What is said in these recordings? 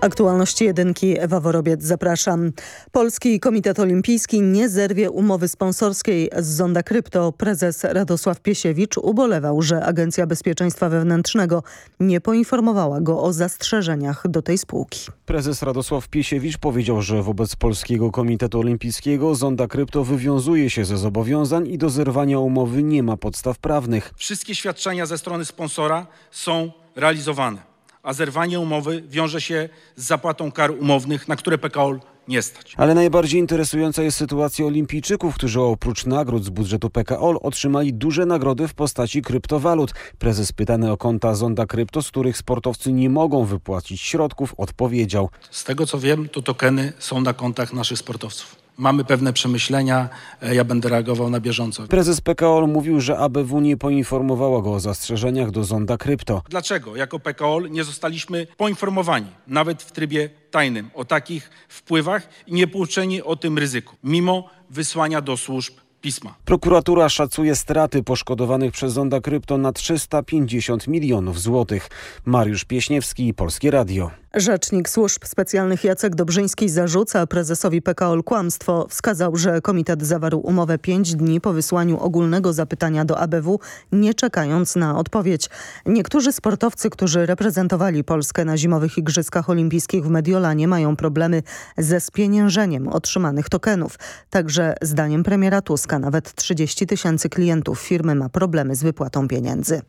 Aktualności jedynki Ewa Worobiec, zapraszam. Polski Komitet Olimpijski nie zerwie umowy sponsorskiej z Zonda Krypto. Prezes Radosław Piesiewicz ubolewał, że Agencja Bezpieczeństwa Wewnętrznego nie poinformowała go o zastrzeżeniach do tej spółki. Prezes Radosław Piesiewicz powiedział, że wobec Polskiego Komitetu Olimpijskiego Zonda Krypto wywiązuje się ze zobowiązań i do zerwania umowy nie ma podstaw prawnych. Wszystkie świadczenia ze strony sponsora są realizowane a zerwanie umowy wiąże się z zapłatą kar umownych, na które PKO nie stać. Ale najbardziej interesująca jest sytuacja olimpijczyków, którzy oprócz nagród z budżetu PKO otrzymali duże nagrody w postaci kryptowalut. Prezes pytany o konta Zonda Krypto, z których sportowcy nie mogą wypłacić środków, odpowiedział. Z tego co wiem, to tokeny są na kontach naszych sportowców mamy pewne przemyślenia, e, ja będę reagował na bieżąco. Prezes PKO mówił, że ABW nie poinformowała go o zastrzeżeniach do zonda krypto. Dlaczego jako PKO nie zostaliśmy poinformowani, nawet w trybie tajnym, o takich wpływach i nie pouczeni o tym ryzyku, mimo wysłania do służb pisma. Prokuratura szacuje straty poszkodowanych przez Zonda Krypto na 350 milionów złotych. Mariusz Pieśniewski, Polskie Radio. Rzecznik Służb Specjalnych Jacek Dobrzyński zarzuca prezesowi PKO kłamstwo. Wskazał, że komitet zawarł umowę pięć dni po wysłaniu ogólnego zapytania do ABW, nie czekając na odpowiedź. Niektórzy sportowcy, którzy reprezentowali Polskę na zimowych Igrzyskach Olimpijskich w Mediolanie mają problemy ze spieniężeniem otrzymanych tokenów. Także zdaniem premiera Tuska nawet 30 tysięcy klientów firmy ma problemy z wypłatą pieniędzy.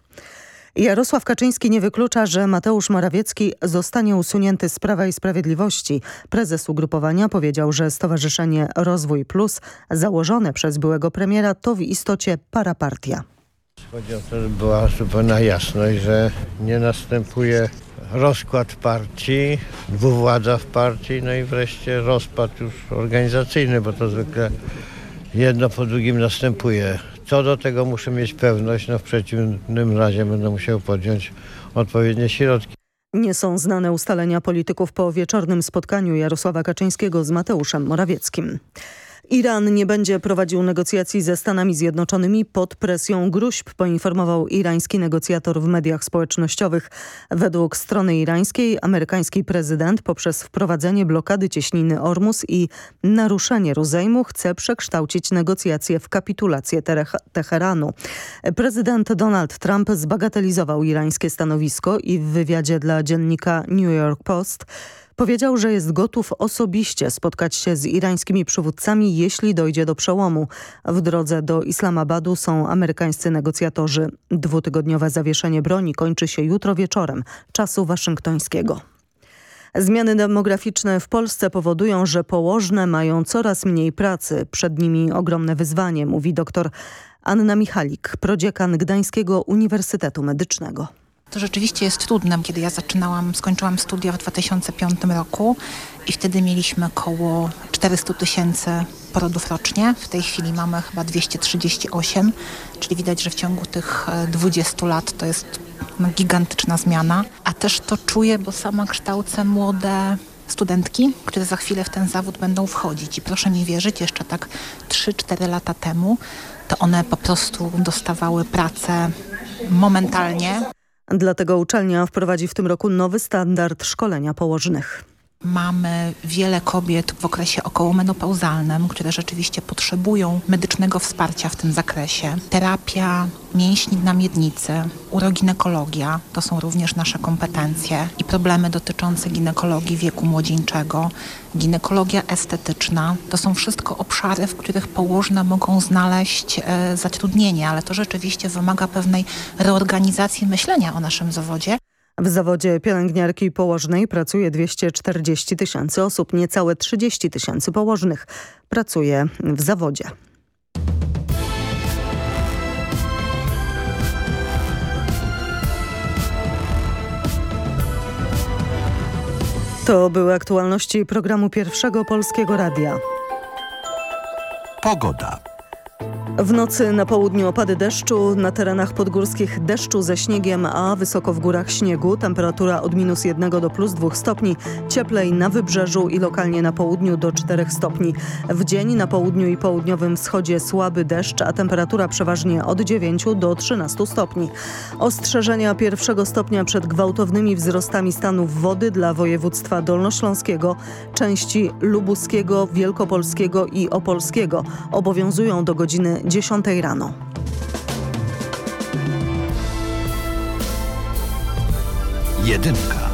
Jarosław Kaczyński nie wyklucza, że Mateusz Morawiecki zostanie usunięty z Prawa i Sprawiedliwości. Prezes ugrupowania powiedział, że Stowarzyszenie Rozwój Plus założone przez byłego premiera to w istocie parapartia. Chodzi o to, że była zupełna jasność, że nie następuje rozkład partii, dwuwładza w partii, no i wreszcie rozpad już organizacyjny, bo to zwykle jedno po drugim następuje. Co do tego muszę mieć pewność, no w przeciwnym razie będę musiał podjąć odpowiednie środki. Nie są znane ustalenia polityków po wieczornym spotkaniu Jarosława Kaczyńskiego z Mateuszem Morawieckim. Iran nie będzie prowadził negocjacji ze Stanami Zjednoczonymi pod presją gruźb, poinformował irański negocjator w mediach społecznościowych. Według strony irańskiej amerykański prezydent poprzez wprowadzenie blokady cieśniny Ormus i naruszenie rozejmu chce przekształcić negocjacje w kapitulację Teheranu. Prezydent Donald Trump zbagatelizował irańskie stanowisko i w wywiadzie dla dziennika New York Post Powiedział, że jest gotów osobiście spotkać się z irańskimi przywódcami, jeśli dojdzie do przełomu. W drodze do Islamabadu są amerykańscy negocjatorzy. Dwutygodniowe zawieszenie broni kończy się jutro wieczorem czasu waszyngtońskiego. Zmiany demograficzne w Polsce powodują, że położne mają coraz mniej pracy. Przed nimi ogromne wyzwanie, mówi dr Anna Michalik, prodziekan Gdańskiego Uniwersytetu Medycznego. To rzeczywiście jest trudne. Kiedy ja zaczynałam, skończyłam studia w 2005 roku i wtedy mieliśmy około 400 tysięcy porodów rocznie. W tej chwili mamy chyba 238, czyli widać, że w ciągu tych 20 e, lat to jest no, gigantyczna zmiana. A też to czuję, bo sama kształcę młode studentki, które za chwilę w ten zawód będą wchodzić. I proszę mi wierzyć, jeszcze tak 3-4 lata temu to one po prostu dostawały pracę momentalnie. Dlatego uczelnia wprowadzi w tym roku nowy standard szkolenia położnych. Mamy wiele kobiet w okresie okołomenopauzalnym, które rzeczywiście potrzebują medycznego wsparcia w tym zakresie. Terapia mięśni na miednicy, uroginekologia to są również nasze kompetencje i problemy dotyczące ginekologii wieku młodzieńczego, ginekologia estetyczna. To są wszystko obszary, w których położne mogą znaleźć e, zatrudnienie, ale to rzeczywiście wymaga pewnej reorganizacji myślenia o naszym zawodzie. W zawodzie pielęgniarki położnej pracuje 240 tysięcy osób, niecałe 30 tysięcy położnych pracuje w zawodzie. To były aktualności programu Pierwszego Polskiego Radia. Pogoda. W nocy na południu opady deszczu, na terenach podgórskich deszczu ze śniegiem, a wysoko w górach śniegu. Temperatura od minus 1 do plus 2 stopni. Cieplej na wybrzeżu i lokalnie na południu do 4 stopni. W dzień na południu i południowym wschodzie słaby deszcz, a temperatura przeważnie od 9 do 13 stopni. Ostrzeżenia pierwszego stopnia przed gwałtownymi wzrostami stanów wody dla województwa dolnośląskiego, części lubuskiego, wielkopolskiego i opolskiego obowiązują do godziny 10 rano. Jedynka.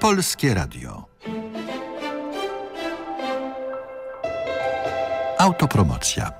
Polskie Radio. Autopromocja.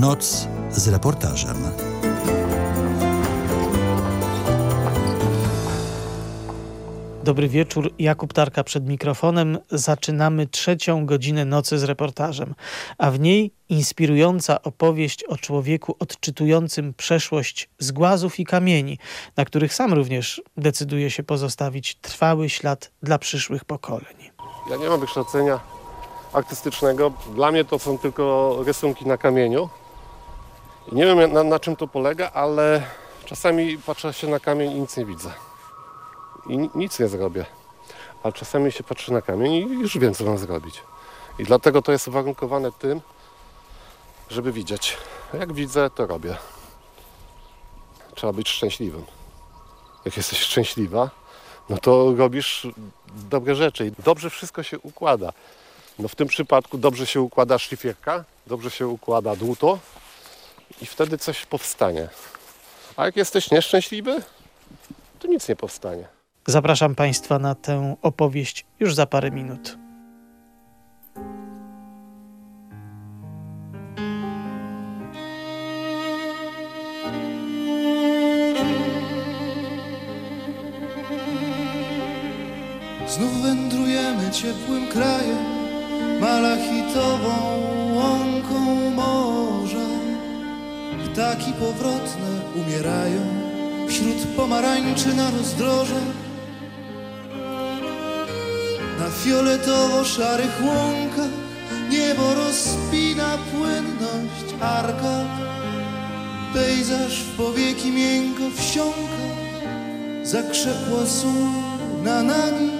Noc z reportażem. Dobry wieczór, Jakub Tarka przed mikrofonem. Zaczynamy trzecią godzinę nocy z reportażem, a w niej inspirująca opowieść o człowieku odczytującym przeszłość z głazów i kamieni, na których sam również decyduje się pozostawić trwały ślad dla przyszłych pokoleń. Ja nie mam wykształcenia artystycznego. Dla mnie to są tylko rysunki na kamieniu. Nie wiem na, na czym to polega, ale czasami patrzę się na kamień i nic nie widzę. I ni- nic nie zrobię. Ale czasami się patrzę na kamień i już wiem, co mam zrobić. I dlatego to jest uwarunkowane tym, żeby widzieć. Jak widzę, to robię. Trzeba być szczęśliwym. Jak jesteś szczęśliwa, no to robisz dobre rzeczy i dobrze wszystko się układa. No w tym przypadku dobrze się układa szlifierka, dobrze się układa dłuto i wtedy coś powstanie. A jak jesteś nieszczęśliwy, to nic nie powstanie. Zapraszam Państwa na tę opowieść już za parę minut. Znów wędrujemy ciepłym krajem, malachitową łąką morza. Ptaki powrotne umierają wśród pomarańczy na rozdrożach. Na fioletowo-szarych łąkach niebo rozpina płynność arkad. Pejzaż w powieki miękko wsiąka, zakrzepła sól na nami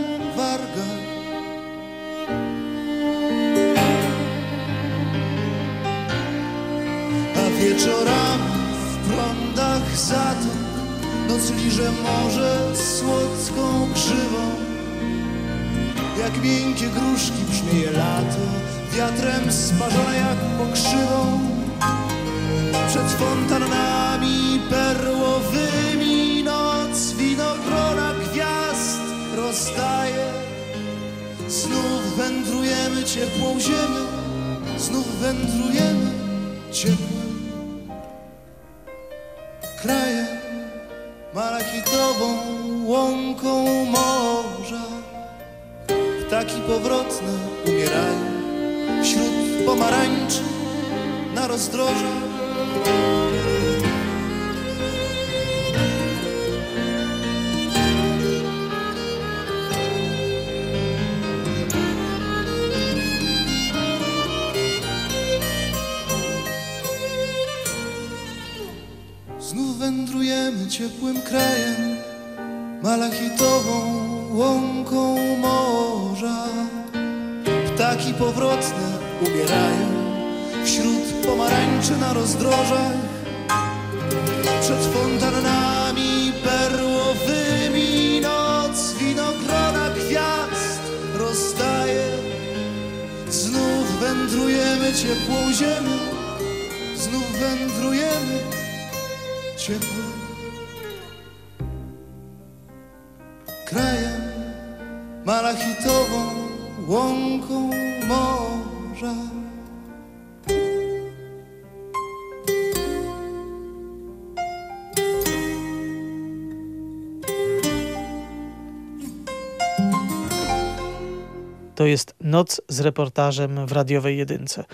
liże morze słodką krzywą. Jak miękkie gruszki brzmieje lato, wiatrem sparzone jak pokrzywą. Przed fontannami perłowymi noc winogrona gwiazd rozdaje. Znów wędrujemy ciepłą ziemią, znów wędrujemy ciepłym na rozdrożach. Znów wędrujemy ciepłym krajem, malachitową łąką morza. Ptaki powrotne umierają wśród pomarańczy na rozdrożach. Przed fontannami perłowymi noc winogrona gwiazd rozdaje. Znów wędrujemy ciepłą ziemią, znów wędrujemy ciepłym krajem, malachitową łąką morza. To jest Noc z reportażem w radiowej jedynce.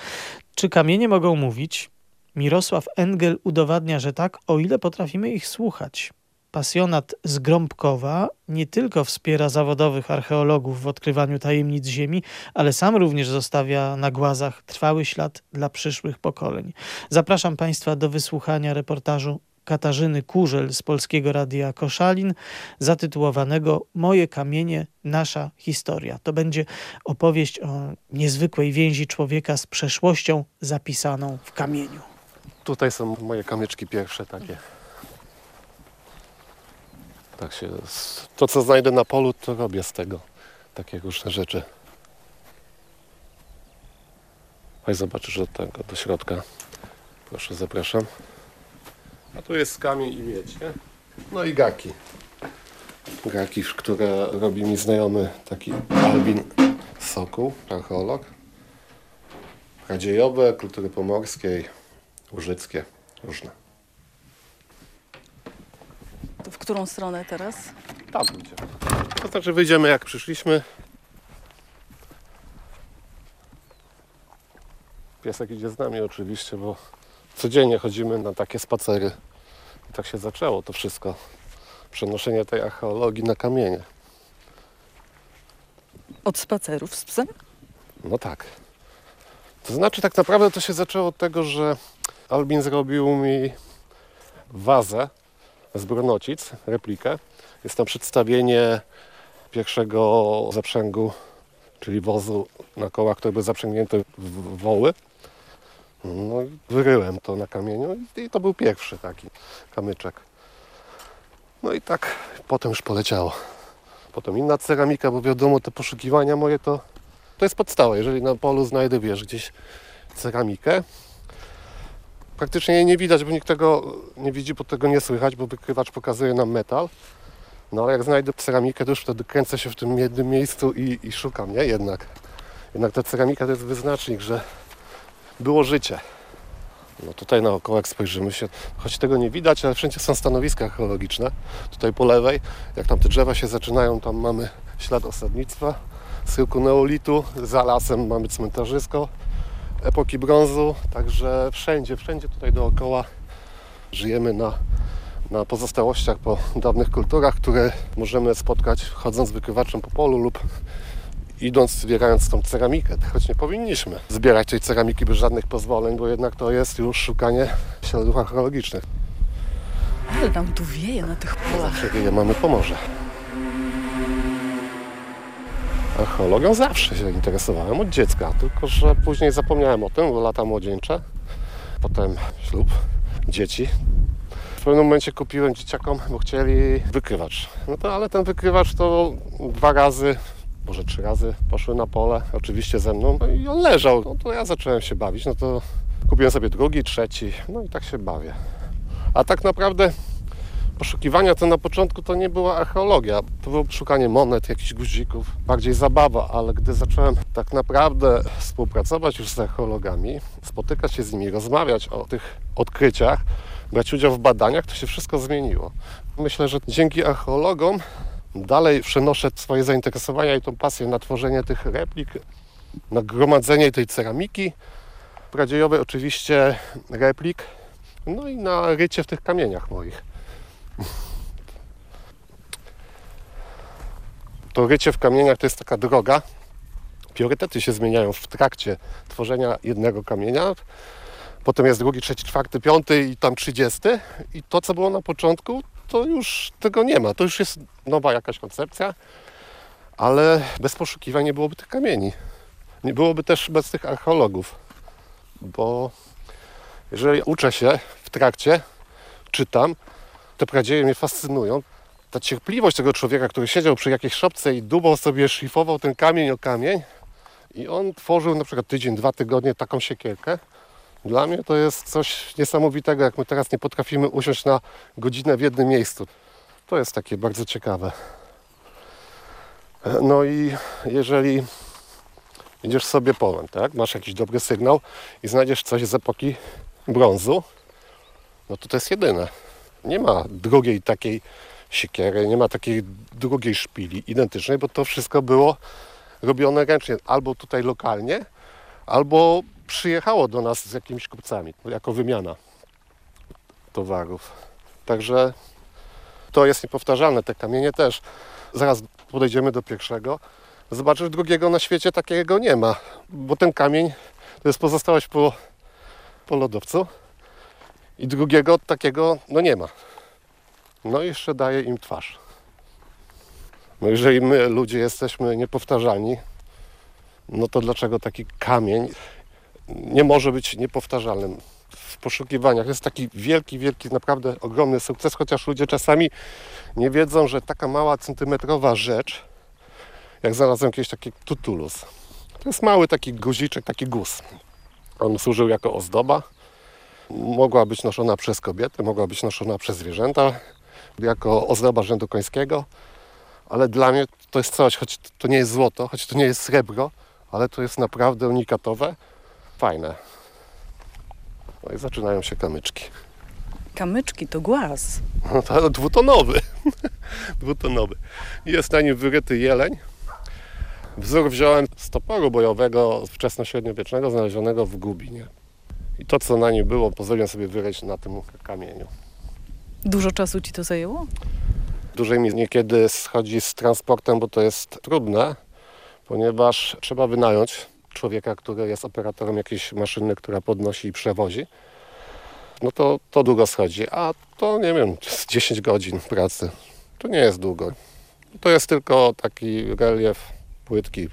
Czy kamienie mogą mówić? Mirosław Engel udowadnia, że tak, o ile potrafimy ich słuchać. Pasjonat z Grąbkowa nie tylko wspiera zawodowych archeologów w odkrywaniu tajemnic Ziemi, ale sam również zostawia na głazach trwały ślad dla przyszłych pokoleń. Zapraszam Państwa do wysłuchania reportażu Katarzyny Kurzel z Polskiego Radia Koszalin, zatytułowanego Moje kamienie, nasza historia. To będzie opowieść o niezwykłej więzi człowieka z przeszłością zapisaną w kamieniu. Tutaj są moje kamyczki pierwsze takie. Tak się, to co znajdę na polu, to robię z tego takie różne rzeczy. Chodź zobaczysz od tego do środka. Proszę, zapraszam. A tu jest kamień i miedź, nie? No i gaki. Gaki, które robi mi znajomy taki Albin Sokół, archeolog. Radziejowe, kultury pomorskiej, łużyckie, różne. To w którą stronę teraz? Tam pójdziemy. To znaczy wyjdziemy jak przyszliśmy. Piesek idzie z nami oczywiście, bo codziennie chodzimy na takie spacery. I tak się zaczęło to wszystko. Przenoszenie tej archeologii na kamienie. Od spacerów z psem? No tak. To znaczy tak naprawdę to się zaczęło od tego, że Albin zrobił mi wazę z Brunocic, replikę. Jest tam przedstawienie pierwszego zaprzęgu, czyli wozu na kołach, który był zaprzęgnięty w woły. No i wyryłem to na kamieniu i to był pierwszy taki kamyczek. No i tak potem już poleciało. Potem inna ceramika, bo wiadomo te poszukiwania moje to, to jest podstawa. Jeżeli na polu znajdę, wiesz, gdzieś ceramikę, praktycznie jej nie widać, bo nikt tego nie widzi, bo tego nie słychać, bo wykrywacz pokazuje nam metal. No ale jak znajdę ceramikę, to już wtedy kręcę się w tym jednym miejscu i, i szukam, nie? Jednak. Jednak ta ceramika to jest wyznacznik, że było życie. No tutaj naokoło jak spojrzymy się, choć tego nie widać, ale wszędzie są stanowiska archeologiczne. Tutaj po lewej, jak tam te drzewa się zaczynają, tam mamy ślad osadnictwa, schyłku neolitu, za lasem mamy cmentarzysko epoki brązu, także wszędzie, wszędzie tutaj dookoła żyjemy na, na pozostałościach po dawnych kulturach, które możemy spotkać chodząc wykrywaczem po polu lub idąc, zbierając tą ceramikę, choć nie powinniśmy zbierać tej ceramiki bez żadnych pozwoleń, bo jednak to jest już szukanie śladów archeologicznych. Ale nam tu wieje na tych polach. Zawsze wieje, mamy Pomorze. Archeologią zawsze się interesowałem od dziecka, tylko że później zapomniałem o tym, bo lata młodzieńcze, potem ślub, dzieci. W pewnym momencie kupiłem dzieciakom, bo chcieli wykrywacz. No to ale ten wykrywacz to dwa razy może trzy razy poszły na pole, oczywiście ze mną, no i on leżał. No to ja zacząłem się bawić, no to kupiłem sobie drugi, trzeci, no i tak się bawię. A tak naprawdę poszukiwania to na początku to nie była archeologia, to było szukanie monet, jakichś guzików, bardziej zabawa, ale gdy zacząłem tak naprawdę współpracować już z archeologami, spotykać się z nimi, rozmawiać o tych odkryciach, brać udział w badaniach, to się wszystko zmieniło. Myślę, że dzięki archeologom dalej przenoszę swoje zainteresowania i tą pasję na tworzenie tych replik, na gromadzenie tej ceramiki radziejowej, oczywiście replik, no i na rycie w tych kamieniach moich. To rycie w kamieniach to jest taka droga. Priorytety się zmieniają w trakcie tworzenia jednego kamienia. Potem jest drugi, trzeci, czwarty, piąty i tam trzydziesty. I to, co było na początku, to już tego nie ma. To już jest nowa jakaś koncepcja, ale bez poszukiwań nie byłoby tych kamieni. Nie byłoby też bez tych archeologów, bo jeżeli uczę się w trakcie, czytam, te pradzieje mnie fascynują. Ta cierpliwość tego człowieka, który siedział przy jakiejś szopce i dubą sobie szlifował ten kamień o kamień i on tworzył na przykład tydzień, dwa tygodnie taką siekierkę, dla mnie to jest coś niesamowitego, jak my teraz nie potrafimy usiąść na godzinę w jednym miejscu. To jest takie bardzo ciekawe. No i jeżeli idziesz sobie polem, tak? Masz jakiś dobry sygnał i znajdziesz coś z epoki brązu, no to to jest jedyne. Nie ma drugiej takiej siekiery, nie ma takiej drugiej szpili identycznej, bo to wszystko było robione ręcznie, albo tutaj lokalnie, albo przyjechało do nas z jakimiś kupcami, jako wymiana towarów. Także to jest niepowtarzalne. Te kamienie też. Zaraz podejdziemy do pierwszego. Zobaczysz, drugiego na świecie takiego nie ma, bo ten kamień to jest pozostałość po, po lodowcu i drugiego takiego no nie ma. No i jeszcze daje im twarz. No jeżeli my ludzie jesteśmy niepowtarzalni, no to dlaczego taki kamień nie może być niepowtarzalnym w poszukiwaniach? Jest taki wielki, wielki, naprawdę ogromny sukces, chociaż ludzie czasami nie wiedzą, że taka mała centymetrowa rzecz, jak znalazłem kiedyś taki tutulus, to jest mały taki guziczek, taki guz. On służył jako ozdoba. Mogła być noszona przez kobiety, mogła być noszona przez zwierzęta, jako ozdoba rzędu końskiego. Ale dla mnie to jest coś, choć to nie jest złoto, choć to nie jest srebro, ale to jest naprawdę unikatowe, fajne. No i zaczynają się kamyczki. Kamyczki to głaz. No to dwutonowy. dwutonowy. Jest na nim wyryty jeleń. Wzór wziąłem z toporu bojowego wczesnośredniowiecznego znalezionego w Gubinie. I to, co na nim było, pozwoliłem sobie wyryć na tym kamieniu. Dużo czasu ci to zajęło? Dłużej mi niekiedy schodzi z transportem, bo to jest trudne, ponieważ trzeba wynająć człowieka, który jest operatorem jakiejś maszyny, która podnosi i przewozi. No to, to długo schodzi, a to nie wiem, z 10 godzin pracy. To nie jest długo. To jest tylko taki relief płytki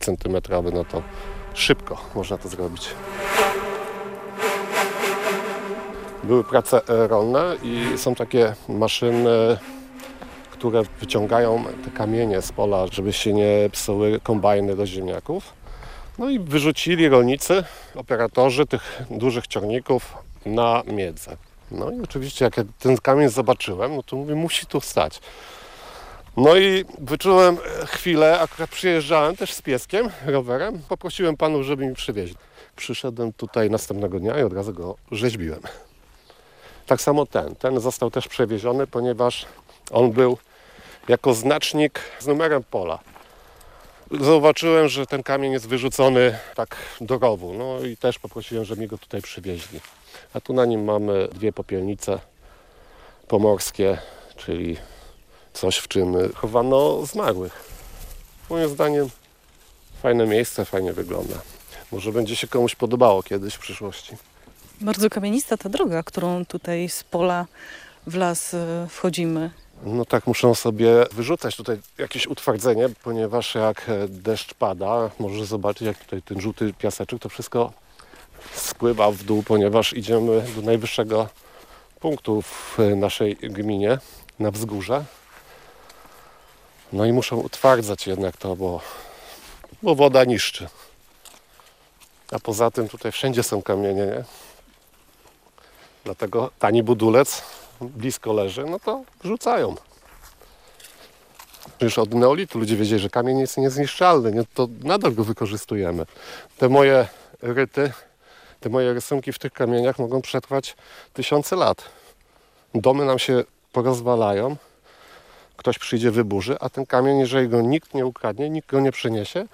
centymetrowy, no to szybko można to zrobić. Były prace e, rolne i są takie maszyny, które wyciągają te kamienie z pola, żeby się nie psuły kombajny do ziemniaków. No i wyrzucili rolnicy, operatorzy tych dużych ciągników na miedzę. No i oczywiście jak ja ten kamień zobaczyłem, no to mówię, musi tu stać. No i wyczułem chwilę, akurat przyjeżdżałem też z pieskiem, rowerem, poprosiłem panów, żeby mi przywieźli. Przyszedłem tutaj następnego dnia i od razu go rzeźbiłem. Tak samo ten. Ten został też przewieziony, ponieważ on był jako znacznik z numerem pola. Zauważyłem, że ten kamień jest wyrzucony tak do rowu. No i też poprosiłem, żeby mi go tutaj przywieźli. A tu na nim mamy dwie popielnice pomorskie, czyli coś, w czym chowano zmarłych. Moim zdaniem fajne miejsce, fajnie wygląda. Może będzie się komuś podobało kiedyś w przyszłości. Bardzo kamienista ta droga, którą tutaj z pola w las e, wchodzimy. No tak, muszą sobie wyrzucać tutaj jakieś utwardzenie, ponieważ jak e, deszcz pada, możesz zobaczyć jak tutaj ten żółty piaseczek, to wszystko spływa w dół, ponieważ idziemy do najwyższego punktu w naszej gminie, na wzgórze. No i muszą utwardzać jednak to, bo, bo woda niszczy. A poza tym tutaj wszędzie są kamienie, nie? Dlatego tani budulec blisko leży, no to wrzucają. Już od neolitu ludzie wiedzieli, że kamień jest niezniszczalny, nie? to nadal go wykorzystujemy. Te moje ryty, te moje rysunki w tych kamieniach mogą przetrwać tysiące lat. Domy nam się porozwalają, ktoś przyjdzie, wyburzy, a ten kamień, jeżeli go nikt nie ukradnie, nikt go nie przyniesie,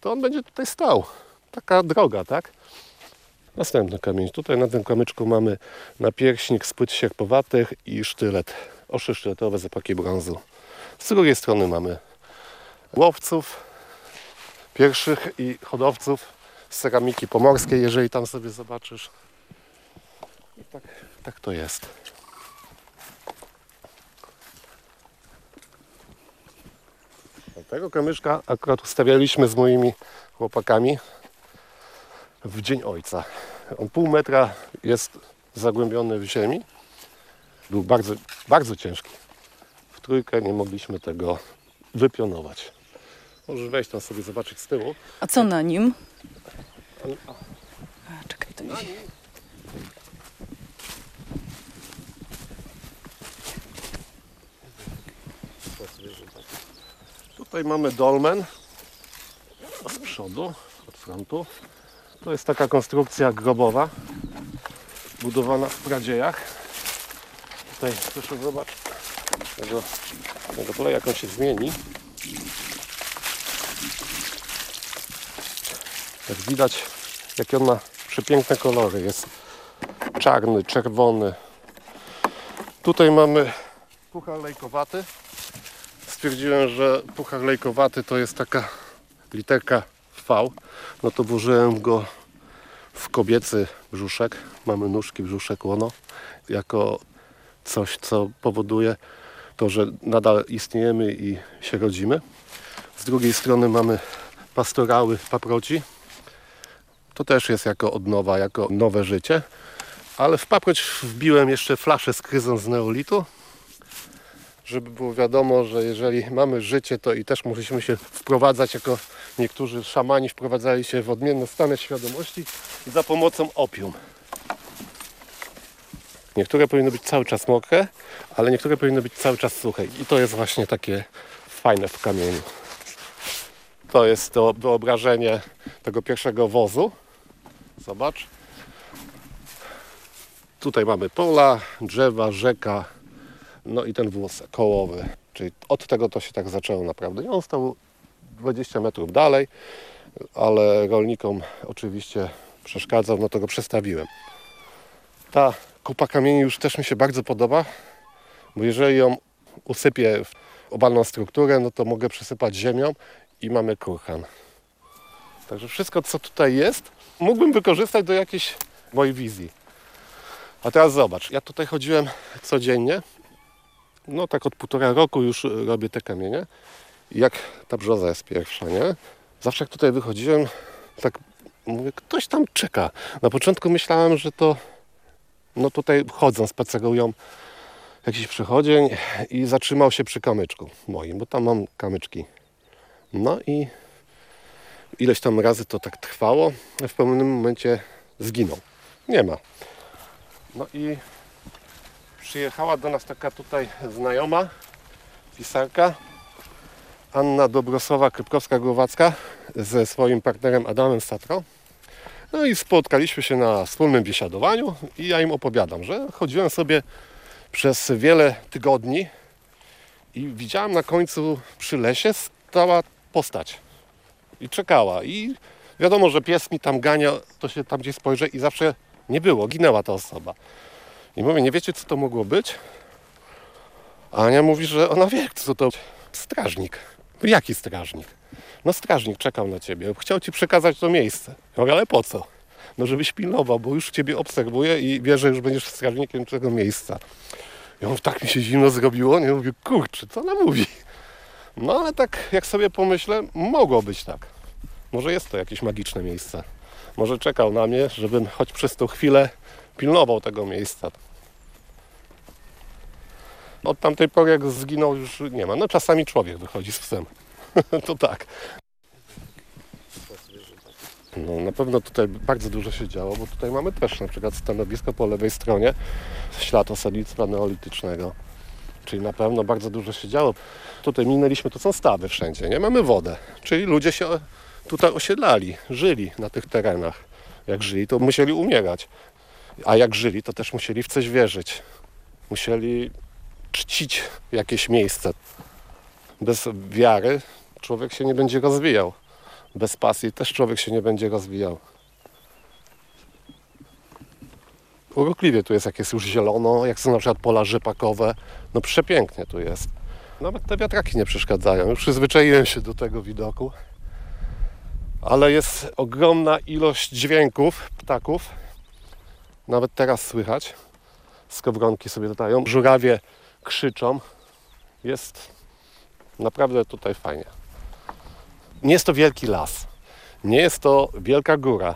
to on będzie tutaj stał. Taka droga, tak? Następny kamień. Tutaj na tym kamyczku mamy napierśnik z płyt sierpowatych i sztylet. Oszy sztyletowe z epoki brązu. Z drugiej strony mamy łowców pierwszych i hodowców z ceramiki pomorskiej, jeżeli tam sobie zobaczysz. I tak, tak to jest. Tego kamyczka akurat ustawialiśmy z moimi chłopakami w Dzień Ojca. On pół metra jest zagłębiony w ziemi. Był bardzo, bardzo ciężki. W trójkę nie mogliśmy tego wypionować. Możesz wejść tam sobie zobaczyć z tyłu. A co na nim? A, czekaj, to nie. Tutaj Tutaj mamy dolmen od przodu, od frontu. To jest taka konstrukcja grobowa, budowana w pradziejach. Tutaj proszę zobaczyć tego, tego pola, jak on się zmieni. Jak widać, jakie on ma przepiękne kolory. Jest czarny, czerwony. Tutaj mamy puchar lejkowaty. Stwierdziłem, że puchar lejkowaty to jest taka literka No to włożyłem go w kobiecy brzuszek. Mamy nóżki, brzuszek, łono. Jako coś, co powoduje to, że nadal istniejemy i się rodzimy. Z drugiej strony mamy pastorały paproci. To też jest jako odnowa, jako nowe życie. Ale w paproć wbiłem jeszcze flaszę z kryzą z neolitu, żeby było wiadomo, że jeżeli mamy życie, to i też musimy się wprowadzać, jako niektórzy szamani wprowadzali się w odmienne stany świadomości za pomocą opium. Niektóre powinny być cały czas mokre, ale niektóre powinny być cały czas suche. I to jest właśnie takie fajne w kamieniu. To jest to wyobrażenie tego pierwszego wozu. Zobacz. Tutaj mamy pola, drzewa, rzeka, no i ten wóz kołowy. Czyli od tego to się tak zaczęło naprawdę. I on stał 20 metrów dalej, ale rolnikom oczywiście przeszkadzał, no to go przestawiłem. Ta kupa kamieni już też mi się bardzo podoba, bo jeżeli ją usypię w obalną strukturę, no to mogę przesypać ziemią i mamy kurhan. Także wszystko, co tutaj jest, mógłbym wykorzystać do jakiejś mojej wizji. A teraz zobacz, ja tutaj chodziłem codziennie, no tak od półtora roku już robię te kamienie. Jak ta brzoza jest pierwsza, nie? Zawsze jak tutaj wychodziłem, tak mówię, ktoś tam czeka. Na początku myślałem, że to no tutaj chodzą, spacerują jakiś przychodzień i zatrzymał się przy kamyczku moim, bo tam mam kamyczki. No i ileś tam razy to tak trwało, w pewnym momencie zginął. Nie ma. No i przyjechała do nas taka tutaj znajoma, pisarka, Anna Dobrosława Krypkowska-Głowacka ze swoim partnerem Adamem Satro. No i spotkaliśmy się na wspólnym biesiadowaniu i ja im opowiadam, że chodziłem sobie przez wiele tygodni i widziałem na końcu przy lesie stała postać i czekała i wiadomo, że pies mi tam gania, to się tam gdzieś spojrzę i zawsze nie było, ginęła ta osoba. I mówię, nie wiecie co to mogło być? A Ania mówi, że ona wie co to strażnik. Jaki strażnik? No strażnik czekał na ciebie, chciał ci przekazać to miejsce. Ja mówię, ale po co? No żebyś pilnował, bo już ciebie obserwuje i wie, że już będziesz strażnikiem tego miejsca. Ja mówię, tak mi się zimno zrobiło, nie mówię, kurczę, co ona mówi? No ale tak jak sobie pomyślę, mogło być tak. Może jest to jakieś magiczne miejsce. Może czekał na mnie, żebym choć przez tą chwilę pilnował tego miejsca. Od tamtej pory jak zginął już nie ma. No czasami człowiek wychodzi z psem. to tak. No, na pewno tutaj bardzo dużo się działo, bo tutaj mamy też na przykład stanowisko po lewej stronie, ślad osadnictwa neolitycznego. Czyli na pewno bardzo dużo się działo. Tutaj minęliśmy, to są stawy wszędzie, nie? Mamy wodę. Czyli ludzie się tutaj osiedlali, żyli na tych terenach. Jak żyli, to musieli umierać. A jak żyli, to też musieli w coś wierzyć. Musieli czcić jakieś miejsce. Bez wiary człowiek się nie będzie rozwijał. Bez pasji też człowiek się nie będzie rozwijał. Urokliwie tu jest, jak jest już zielono, jak są na przykład pola rzepakowe. No przepięknie tu jest. Nawet te wiatraki nie przeszkadzają. Już przyzwyczaiłem się do tego widoku. Ale jest ogromna ilość dźwięków ptaków. Nawet teraz słychać. Skowronki sobie latają. Żurawie krzyczą. Jest naprawdę tutaj fajnie. Nie jest to wielki las. Nie jest to wielka góra.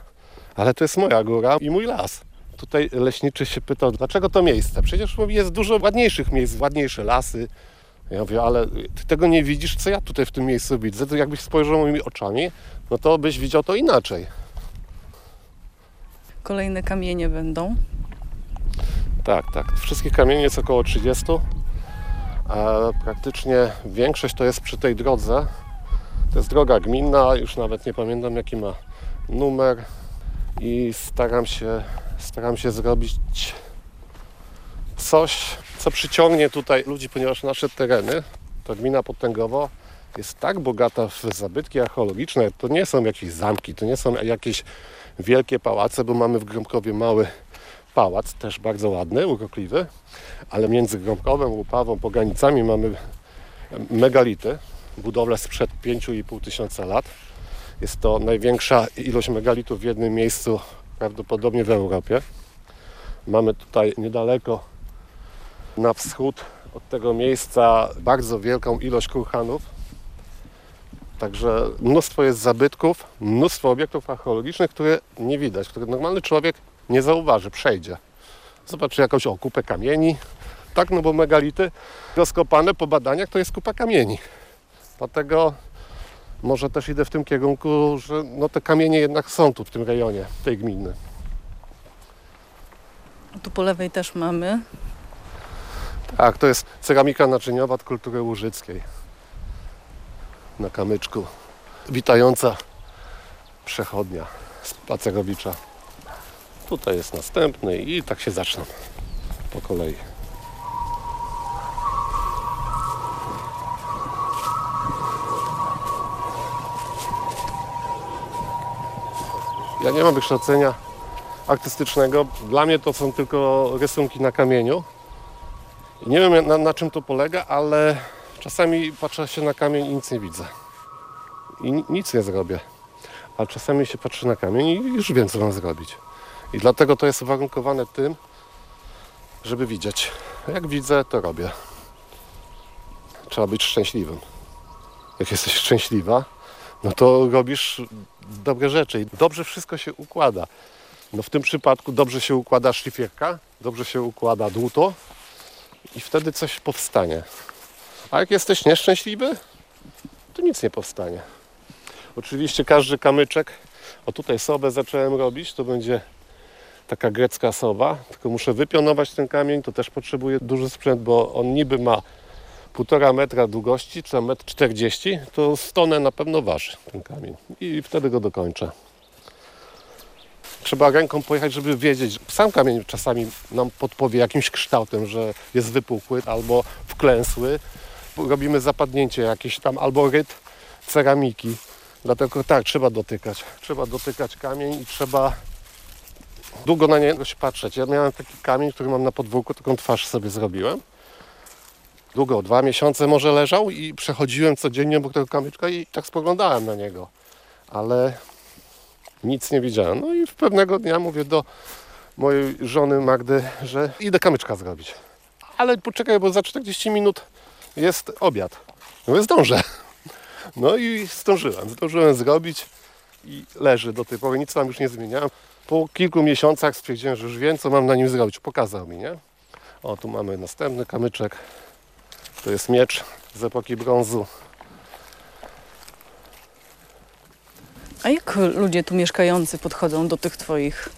Ale to jest moja góra i mój las. Tutaj leśniczy się pytał, dlaczego to miejsce? Przecież jest dużo ładniejszych miejsc, ładniejsze lasy. Ja mówię, ale ty tego nie widzisz, co ja tutaj w tym miejscu widzę. To jakbyś spojrzał moimi oczami, no to byś widział to inaczej. Kolejne kamienie będą. Tak, tak. Wszystkich kamieni jest około 30. Praktycznie większość to jest przy tej drodze To jest droga gminna, już nawet nie pamiętam jaki ma numer i staram się, staram się zrobić coś, co przyciągnie tutaj ludzi, ponieważ nasze tereny, to gmina Potęgowo, jest tak bogata w zabytki archeologiczne. To nie są jakieś zamki, to nie są jakieś wielkie pałace, bo mamy w Gromkowie mały pałac, też bardzo ładny, urokliwy, ale między Gromkowem, Łupawą, Poganicami mamy megality, budowle sprzed 5,5 tysiąca lat. Jest to największa ilość megalitów w jednym miejscu prawdopodobnie w Europie. Mamy tutaj niedaleko na wschód od tego miejsca bardzo wielką ilość kurhanów. Także mnóstwo jest zabytków, mnóstwo obiektów archeologicznych, które nie widać, które normalny człowiek nie zauważy, przejdzie. Zobaczy jakąś o, kupę kamieni. Tak, no bo megality rozkopane po badaniach to jest kupa kamieni. Dlatego może też idę w tym kierunku, że no te kamienie jednak są tu w tym rejonie, tej gminy. Tu po lewej też mamy. Tak, to jest ceramika naczyniowa od kultury łużyckiej. Na kamyczku. Witająca przechodnia spacerowicza. Tutaj jest następny i tak się zaczną po kolei. Ja nie mam wykształcenia artystycznego. Dla mnie to są tylko rysunki na kamieniu. I nie wiem na, na czym to polega, ale czasami patrzę się na kamień i nic nie widzę. I ni- nic nie zrobię. A czasami się patrzy na kamień i już wiem, co mam zrobić. I dlatego to jest uwarunkowane tym, żeby widzieć. Jak widzę, to robię. Trzeba być szczęśliwym. Jak jesteś szczęśliwa, no to robisz dobre rzeczy i dobrze wszystko się układa. No w tym przypadku dobrze się układa szlifierka, dobrze się układa dłuto i wtedy coś powstanie. A jak jesteś nieszczęśliwy, to nic nie powstanie. Oczywiście każdy kamyczek, o tutaj sobę zacząłem robić, to będzie taka grecka sowa, tylko muszę wypionować ten kamień, to też potrzebuję duży sprzęt, bo on niby ma półtora metra długości, czy tam metr 40, to 100 tonę na pewno waży ten kamień i wtedy go dokończę. Trzeba ręką pojechać, żeby wiedzieć. Sam kamień czasami nam podpowie jakimś kształtem, że jest wypukły albo wklęsły. Robimy zapadnięcie jakieś tam albo ryt ceramiki. Dlatego tak, trzeba dotykać. Trzeba dotykać kamień i trzeba długo na niego się patrzeć. Ja miałem taki kamień, który mam na podwórku, taką twarz sobie zrobiłem. Długo, dwa miesiące może leżał i przechodziłem codziennie obok tego kamyczka i tak spoglądałem na niego. Ale nic nie widziałem. No i w pewnego dnia mówię do mojej żony Magdy, że idę kamyczka zrobić. Ale poczekaj, bo za 40 minut jest obiad. No zdążę. No i zdążyłem. Zdążyłem zrobić i leży do tej pory. Nic tam już nie zmieniałem. Po kilku miesiącach stwierdziłem, że już wiem, co mam na nim zrobić. Pokazał mi, nie? O, tu mamy następny kamyczek. To jest miecz z epoki brązu. A jak ludzie tu mieszkający podchodzą do tych twoich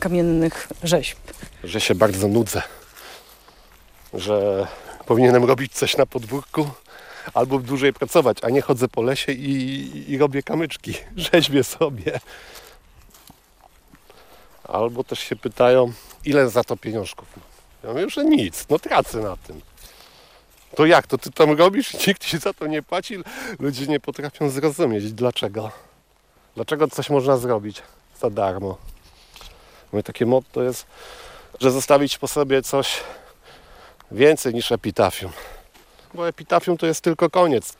kamiennych rzeźb? Że się bardzo nudzę. Że powinienem robić coś na podwórku albo dłużej pracować, a nie chodzę po lesie i, i robię kamyczki. Rzeźbię sobie. Albo też się pytają, ile za to pieniążków. Ja mówię, że nic, no tracę na tym. To jak, to ty tam robisz nikt ci za to nie płaci? Ludzie nie potrafią zrozumieć, dlaczego. Dlaczego coś można zrobić za darmo? Moje takie motto jest, że zostawić po sobie coś więcej niż epitafium. Bo epitafium to jest tylko koniec,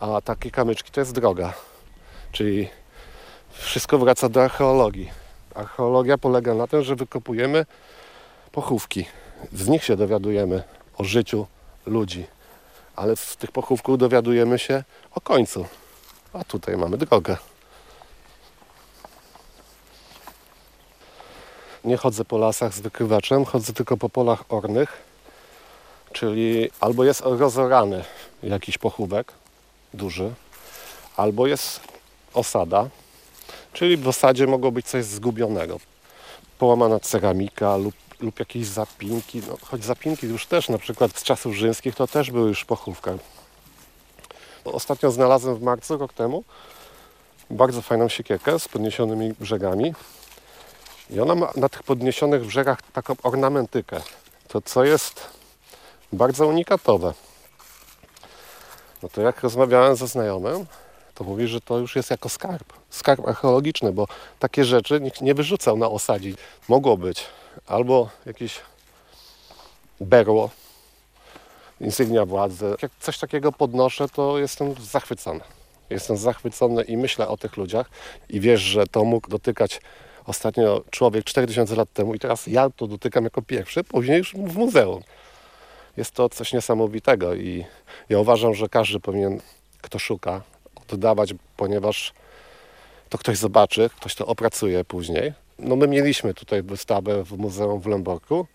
a takie kamyczki to jest droga. Czyli wszystko wraca do archeologii. Archeologia polega na tym, że wykopujemy pochówki. Z nich się dowiadujemy o życiu ludzi. Ale z tych pochówków dowiadujemy się o końcu. A tutaj mamy drogę. Nie chodzę po lasach z wykrywaczem, chodzę tylko po polach ornych. Czyli albo jest rozorany jakiś pochówek duży, albo jest osada, czyli w osadzie mogło być coś zgubionego. Połamana ceramika lub, lub jakieś zapinki, no, choć zapinki już też na przykład z czasów rzymskich to też były już w pochówkach. Ostatnio znalazłem w marcu, rok temu, bardzo fajną siekierkę z podniesionymi brzegami. I ona ma na tych podniesionych brzegach taką ornamentykę. To co jest bardzo unikatowe. No to jak rozmawiałem ze znajomym, to mówi, że to już jest jako skarb. Skarb archeologiczny, bo takie rzeczy nikt nie wyrzucał na osadzi. Mogło być albo jakieś berło, insygnia władzy. Jak coś takiego podnoszę, to jestem zachwycony. Jestem zachwycony i myślę o tych ludziach i wiesz, że to mógł dotykać ostatnio człowiek 4000 lat temu i teraz ja to dotykam jako pierwszy, później już w muzeum. Jest to coś niesamowitego i ja uważam, że każdy powinien, kto szuka, oddawać, ponieważ to ktoś zobaczy, ktoś to opracuje później. No my mieliśmy tutaj wystawę w Muzeum w Lęborku,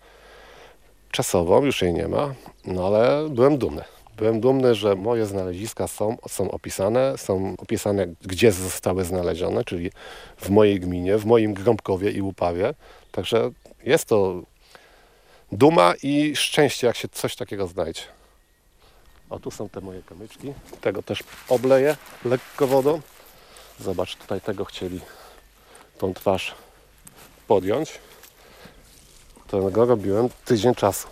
czasową, już jej nie ma, no ale byłem dumny. Byłem dumny, że moje znaleziska są, są opisane, są opisane, gdzie zostały znalezione, czyli w mojej gminie, w moim Grąbkowie i Łupawie. Także jest to duma i szczęście, jak się coś takiego znajdzie. O, tu są te moje kamyczki. Tego też obleję lekko wodą. Zobacz, tutaj tego chcieli tą twarz podjąć. Tego robiłem tydzień czasu.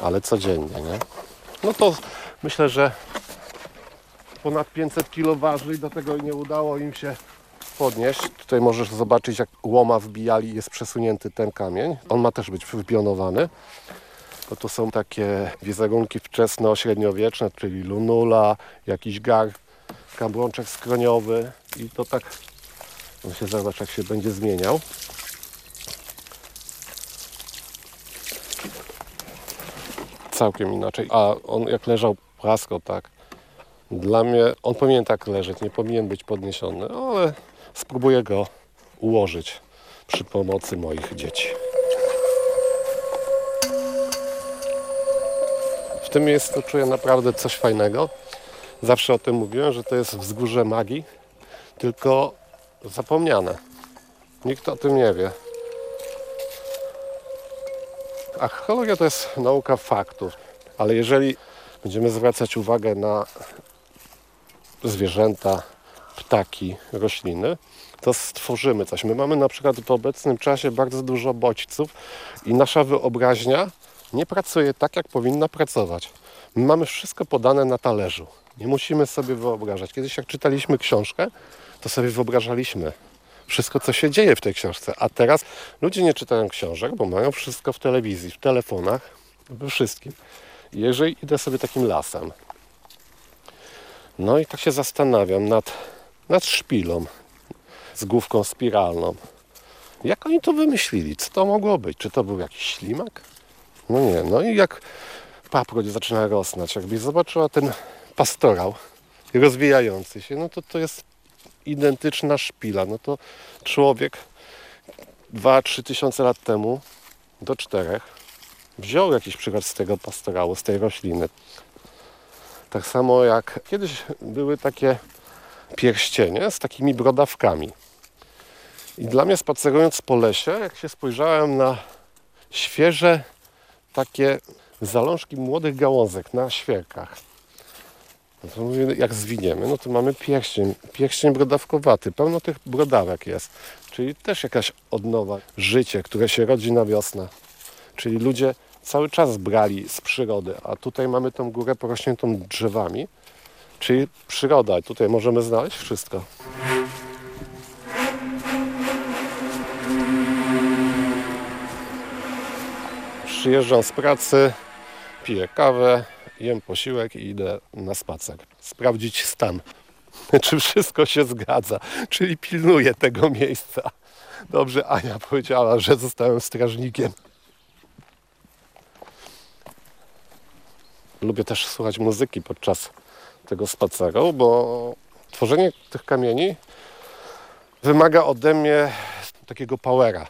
Ale codziennie, nie? No to myślę, że ponad 500 kg waży i do tego nie udało im się podnieść. Tutaj możesz zobaczyć, jak łoma wbijali, jest przesunięty ten kamień. On ma też być wypionowany. Bo to są takie wizerunki wczesno-średniowieczne, czyli lunula, jakiś gar, kambrączek skroniowy i to tak, on się zobacz jak się będzie zmieniał. Całkiem inaczej. A on jak leżał płasko, tak, dla mnie on powinien tak leżeć, nie powinien być podniesiony, ale spróbuję go ułożyć przy pomocy moich dzieci. W tym miejscu czuję naprawdę coś fajnego. Zawsze o tym mówiłem, że to jest wzgórze magii, tylko zapomniane. Nikt o tym nie wie. Archeologia to jest nauka faktów, ale jeżeli będziemy zwracać uwagę na zwierzęta, ptaki, rośliny, to stworzymy coś. My mamy na przykład w obecnym czasie bardzo dużo bodźców i nasza wyobraźnia nie pracuje tak, jak powinna pracować. My mamy wszystko podane na talerzu. Nie musimy sobie wyobrażać. Kiedyś jak czytaliśmy książkę, to sobie wyobrażaliśmy wszystko, co się dzieje w tej książce. A teraz ludzie nie czytają książek, bo mają wszystko w telewizji, w telefonach, we wszystkim. Jeżeli idę sobie takim lasem, no i tak się zastanawiam nad, nad szpilą z główką spiralną. Jak oni to wymyślili? Co to mogło być? Czy to był jakiś ślimak? No nie, no i jak paproć zaczyna rosnąć, jakbyś zobaczyła ten pastorał rozwijający się, no to to jest identyczna szpila. No to człowiek 2-3 tysiące lat temu do czterech wziął jakiś przykład z tego pastorału, z tej rośliny. Tak samo jak kiedyś były takie pierścienie z takimi brodawkami. I dla mnie spacerując po lesie, jak się spojrzałem na świeże takie zalążki młodych gałązek na świerkach. No to mówię, jak zwiniemy, no to mamy pierścień, pierścień brodawkowaty, pełno tych brodawek jest. Czyli też jakaś odnowa, życie, które się rodzi na wiosnę. Czyli ludzie cały czas brali z przyrody, a tutaj mamy tą górę porośniętą drzewami, czyli przyroda. Tutaj możemy znaleźć wszystko. Przyjeżdżam z pracy, piję kawę, jem posiłek i idę na spacer. Sprawdzić stan, czy wszystko się zgadza, czyli pilnuję tego miejsca. Dobrze, Ania powiedziała, że zostałem strażnikiem. Lubię też słuchać muzyki podczas tego spaceru, bo tworzenie tych kamieni wymaga ode mnie takiego powera.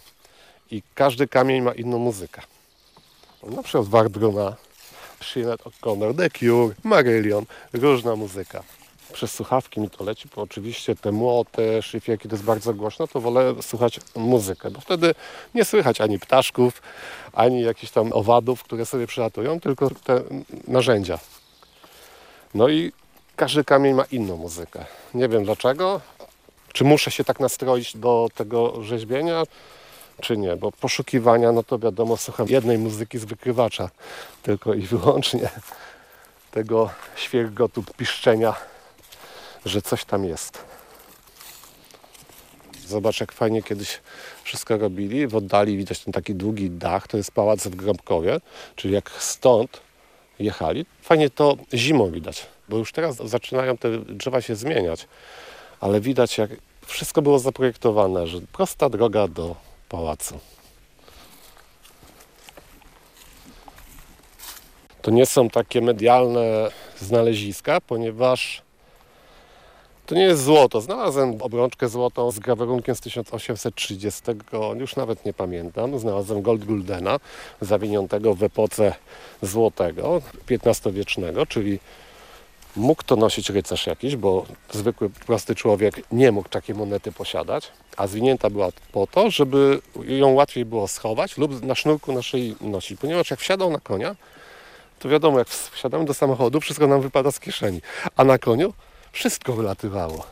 I każdy kamień ma inną muzykę. Na przykład Warbruna, Sinead O'Connor, The Cure, Marillion, różna muzyka. Przez słuchawki mi to leci, bo oczywiście te młoty, szyfierki to jest bardzo głośno, to wolę słuchać muzykę, bo wtedy nie słychać ani ptaszków, ani jakichś tam owadów, które sobie przylatują, tylko te narzędzia. No i każdy kamień ma inną muzykę. Nie wiem dlaczego. Czy muszę się tak nastroić do tego rzeźbienia, czy nie? Bo poszukiwania, no to wiadomo, słucham jednej muzyki z wykrywacza, tylko i wyłącznie tego świergotu, piszczenia, że coś tam jest. Zobacz, jak fajnie kiedyś wszystko robili. W oddali widać ten taki długi dach, to jest pałac w Grąbkowie, czyli jak stąd jechali. Fajnie to zimą widać, bo już teraz zaczynają te drzewa się zmieniać, ale widać, jak wszystko było zaprojektowane, że prosta droga do pałacu. To nie są takie medialne znaleziska, ponieważ to nie jest złoto. Znalazłem obrączkę złotą z grawerunkiem z 1830, już nawet nie pamiętam. Znalazłem Gold Guldena, zawiniętego w epoce złotego, XV-wiecznego, czyli mógł to nosić rycerz jakiś, bo zwykły, prosty człowiek nie mógł takiej monety posiadać, a zwinięta była po to, żeby ją łatwiej było schować lub na sznurku na szyi nosić, ponieważ jak wsiadał na konia, to wiadomo, jak wsiadamy do samochodu, wszystko nam wypada z kieszeni, a na koniu wszystko wylatywało.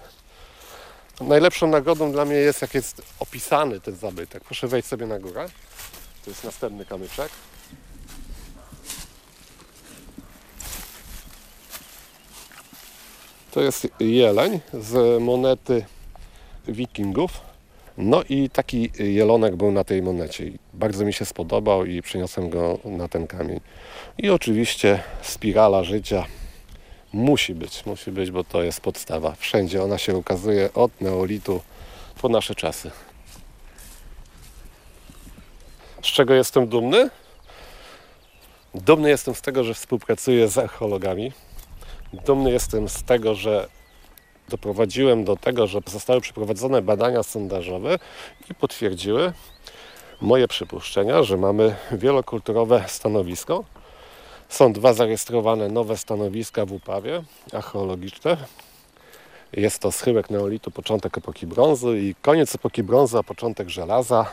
Najlepszą nagrodą dla mnie jest, jak jest opisany ten zabytek. Proszę wejść sobie na górę. To jest następny kamyczek. To jest jeleń z monety wikingów. No i taki jelonek był na tej monecie. Bardzo mi się spodobał i przyniosłem go na ten kamień. I oczywiście spirala życia musi być, musi być, bo to jest podstawa. Wszędzie ona się ukazuje od neolitu po nasze czasy. Z czego jestem dumny? Dumny jestem z tego, że współpracuję z archeologami. Dumny jestem z tego, że doprowadziłem do tego, że zostały przeprowadzone badania sondażowe i potwierdziły moje przypuszczenia, że mamy wielokulturowe stanowisko. Są dwa zarejestrowane nowe stanowiska w Upawie, archeologiczne. Jest to schyłek neolitu, początek epoki brązu i koniec epoki brązu, a początek żelaza.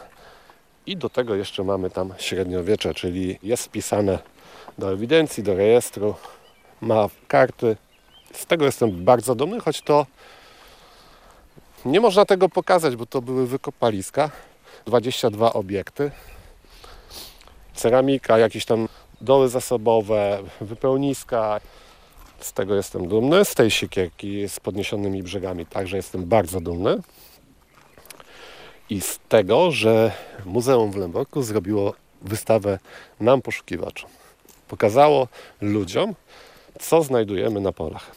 I do tego jeszcze mamy tam średniowiecze, czyli jest wpisane do ewidencji, do rejestru, ma karty. Z tego jestem bardzo dumny, choć to nie można tego pokazać, bo to były wykopaliska. 22 obiekty. Ceramika, jakieś tam doły zasobowe, wypełniska. Z tego jestem dumny. Z tej siekierki z podniesionymi brzegami także jestem bardzo dumny. I z tego, że Muzeum w Lęborku zrobiło wystawę nam poszukiwaczom. Pokazało ludziom, co znajdujemy na polach.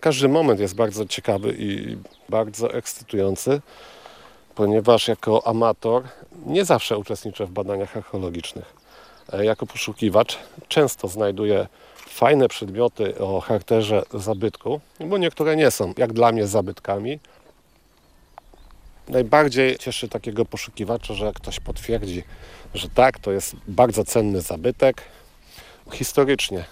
Każdy moment jest bardzo ciekawy i bardzo ekscytujący, ponieważ jako amator nie zawsze uczestniczę w badaniach archeologicznych. Jako poszukiwacz często znajduję fajne przedmioty o charakterze zabytku, bo niektóre nie są, jak dla mnie, zabytkami. Najbardziej cieszy takiego poszukiwacza, że ktoś potwierdzi, że tak, to jest bardzo cenny zabytek historycznie.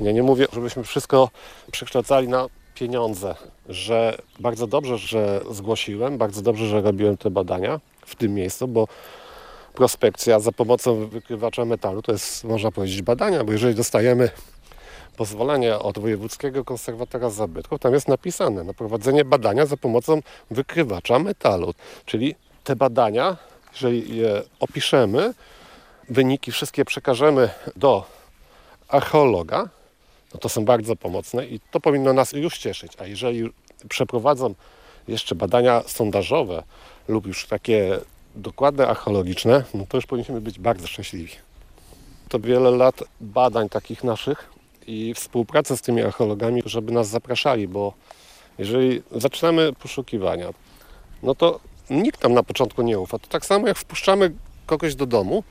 Ja nie mówię, żebyśmy wszystko przekształcali na pieniądze, że bardzo dobrze, że zgłosiłem, bardzo dobrze, że robiłem te badania w tym miejscu, bo prospekcja za pomocą wykrywacza metalu to jest, można powiedzieć, badania, bo jeżeli dostajemy pozwolenie od Wojewódzkiego Konserwatora Zabytków, tam jest napisane na prowadzenie badania za pomocą wykrywacza metalu. Czyli te badania, jeżeli je opiszemy, wyniki wszystkie przekażemy do archeologa, no to są bardzo pomocne i to powinno nas już cieszyć. A jeżeli przeprowadzą jeszcze badania sondażowe lub już takie dokładne archeologiczne, no to już powinniśmy być bardzo szczęśliwi. To wiele lat badań takich naszych i współpracy z tymi archeologami, żeby nas zapraszali, bo jeżeli zaczynamy poszukiwania, no to nikt nam na początku nie ufa. To tak samo jak wpuszczamy kogoś do domu,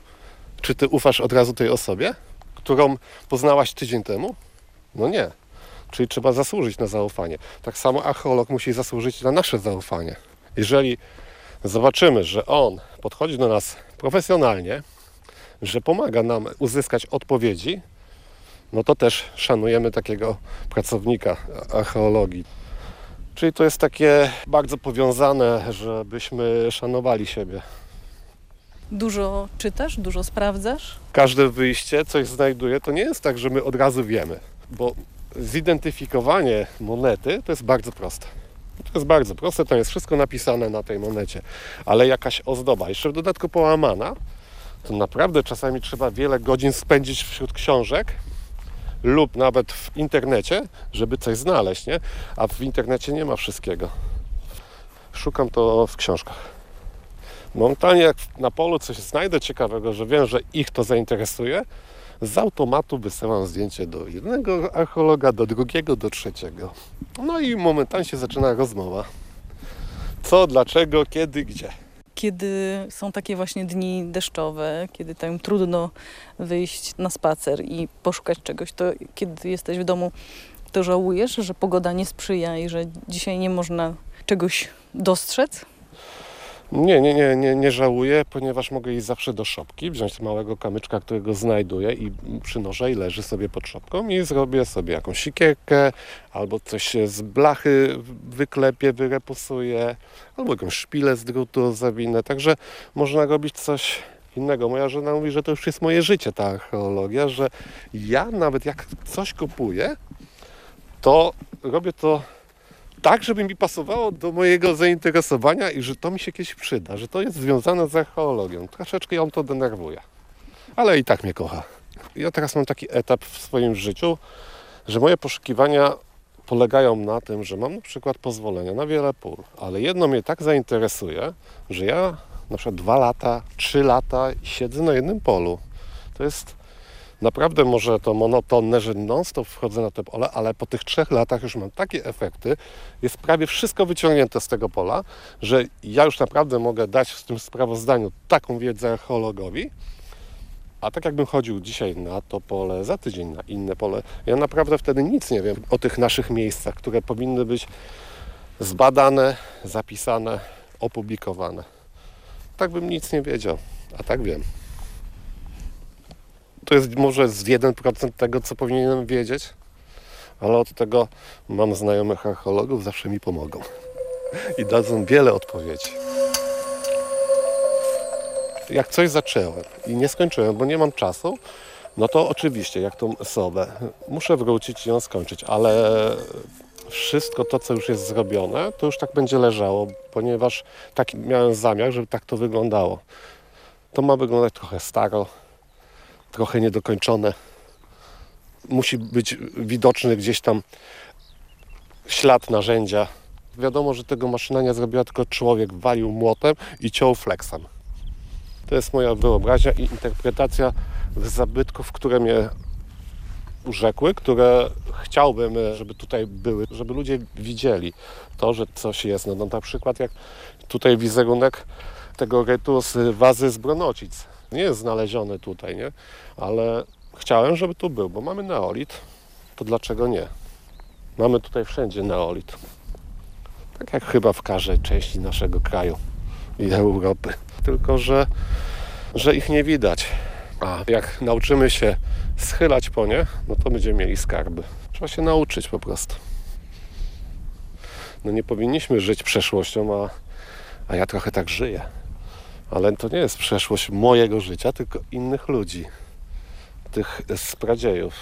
czy ty ufasz od razu tej osobie, którą poznałaś tydzień temu? No nie. Czyli trzeba zasłużyć na zaufanie. Tak samo archeolog musi zasłużyć na nasze zaufanie. Jeżeli zobaczymy, że on podchodzi do nas profesjonalnie, że pomaga nam uzyskać odpowiedzi, no to też szanujemy takiego pracownika archeologii. Czyli to jest takie bardzo powiązane, żebyśmy szanowali siebie. Dużo czytasz, dużo sprawdzasz? Każde wyjście coś znajduje, to nie jest tak, że my od razu wiemy. bo zidentyfikowanie monety to jest bardzo proste. To jest bardzo proste, to jest wszystko napisane na tej monecie, ale jakaś ozdoba, jeszcze w dodatku połamana, to naprawdę czasami trzeba wiele godzin spędzić wśród książek lub nawet w internecie, żeby coś znaleźć, nie? A w internecie nie ma wszystkiego. Szukam to w książkach. Momentalnie jak na polu coś znajdę ciekawego, że wiem, że ich to zainteresuje, z automatu wysyłam zdjęcie do jednego archeologa, do drugiego, do trzeciego. No i momentalnie się zaczyna rozmowa. Co, dlaczego, kiedy, gdzie. Kiedy są takie właśnie dni deszczowe, kiedy tam trudno wyjść na spacer i poszukać czegoś, to kiedy jesteś w domu, to żałujesz, że pogoda nie sprzyja i że dzisiaj nie można czegoś dostrzec? Nie, nie, nie, nie, nie żałuję, ponieważ mogę iść zawsze do szopki, wziąć małego kamyczka, którego znajduję i przynoszę i leży sobie pod szopką i zrobię sobie jakąś sikierkę, albo coś z blachy wyklepię, wyrepusuję, albo jakąś szpilę z drutu zawinę, także można robić coś innego. Moja żona mówi, że to już jest moje życie, ta archeologia, że ja nawet jak coś kupuję, to robię to tak, żeby mi pasowało do mojego zainteresowania i że to mi się kiedyś przyda, że to jest związane z archeologią. Troszeczkę ją to denerwuje, ale i tak mnie kocha. Ja teraz mam taki etap w swoim życiu, że moje poszukiwania polegają na tym, że mam na przykład pozwolenia na wiele pól, ale jedno mnie tak zainteresuje, że ja na przykład dwa lata, trzy lata siedzę na jednym polu. To jest naprawdę może to monotonne, że non-stop wchodzę na te pole, ale po tych trzech latach już mam takie efekty, jest prawie wszystko wyciągnięte z tego pola, że ja już naprawdę mogę dać w tym sprawozdaniu taką wiedzę archeologowi, a tak jakbym chodził dzisiaj na to pole, za tydzień na inne pole, ja naprawdę wtedy nic nie wiem o tych naszych miejscach, które powinny być zbadane, zapisane, opublikowane. Tak bym nic nie wiedział, a tak wiem to jest może z 1% tego, co powinienem wiedzieć, ale od tego mam znajomych archeologów, zawsze mi pomogą i dadzą wiele odpowiedzi. Jak coś zacząłem i nie skończyłem, bo nie mam czasu, no to oczywiście, jak tą osobę, muszę wrócić i ją skończyć, ale wszystko to, co już jest zrobione, to już tak będzie leżało, ponieważ taki miałem zamiar, żeby tak to wyglądało. To ma wyglądać trochę staro, trochę niedokończone. Musi być widoczny gdzieś tam ślad narzędzia. Wiadomo, że tego maszyna nie zrobiła, tylko człowiek walił młotem i ciął flexem. To jest moja wyobraźnia i interpretacja zabytków, które mnie urzekły, które chciałbym, żeby tutaj były, żeby ludzie widzieli to, że coś jest. No, no na przykład jak tutaj wizerunek tego rytu z wazy z Bronocic nie jest znaleziony tutaj, nie? Ale chciałem, żeby tu był, bo mamy neolit, to dlaczego nie? Mamy tutaj wszędzie neolit. Tak jak chyba w każdej części naszego kraju i Europy. Tylko, że, że ich nie widać. A jak nauczymy się schylać po nie, no to będziemy mieli skarby. Trzeba się nauczyć po prostu. No nie powinniśmy żyć przeszłością, a, a ja trochę tak żyję. Ale to nie jest przeszłość mojego życia, tylko innych ludzi, tych spradziejów.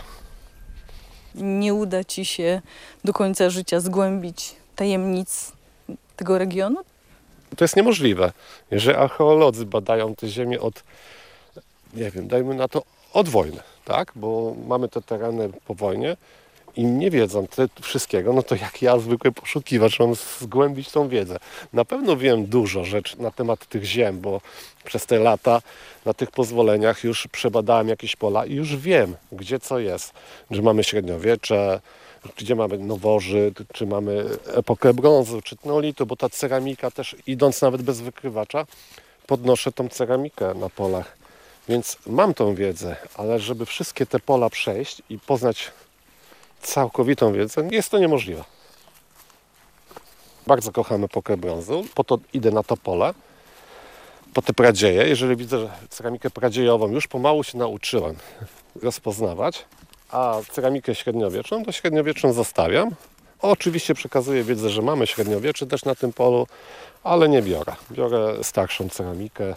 Nie uda ci się do końca życia zgłębić tajemnic tego regionu? To jest niemożliwe. Jeżeli archeolodzy badają te ziemię od, nie wiem, dajmy na to, od wojny, tak? Bo mamy te tereny po wojnie, i nie wiedzą wszystkiego, no to jak ja, zwykły poszukiwacz, mam zgłębić tą wiedzę. Na pewno wiem dużo rzeczy na temat tych ziem, bo przez te lata na tych pozwoleniach już przebadałem jakieś pola i już wiem, gdzie co jest. Że mamy średniowiecze, gdzie mamy nowożyt, czy mamy epokę brązu, czy neolitu, bo ta ceramika też, idąc nawet bez wykrywacza, podnoszę tą ceramikę na polach. Więc mam tą wiedzę, ale żeby wszystkie te pola przejść i poznać całkowitą wiedzę, jest to niemożliwe. Bardzo kocham epokę brązu, po to idę na to pole, po te pradzieje. Jeżeli widzę, że ceramikę pradziejową już pomału się nauczyłem rozpoznawać, a ceramikę średniowieczną, to średniowieczną zostawiam. Oczywiście przekazuję wiedzę, że mamy średniowiecze też na tym polu, ale nie biorę. Biorę starszą ceramikę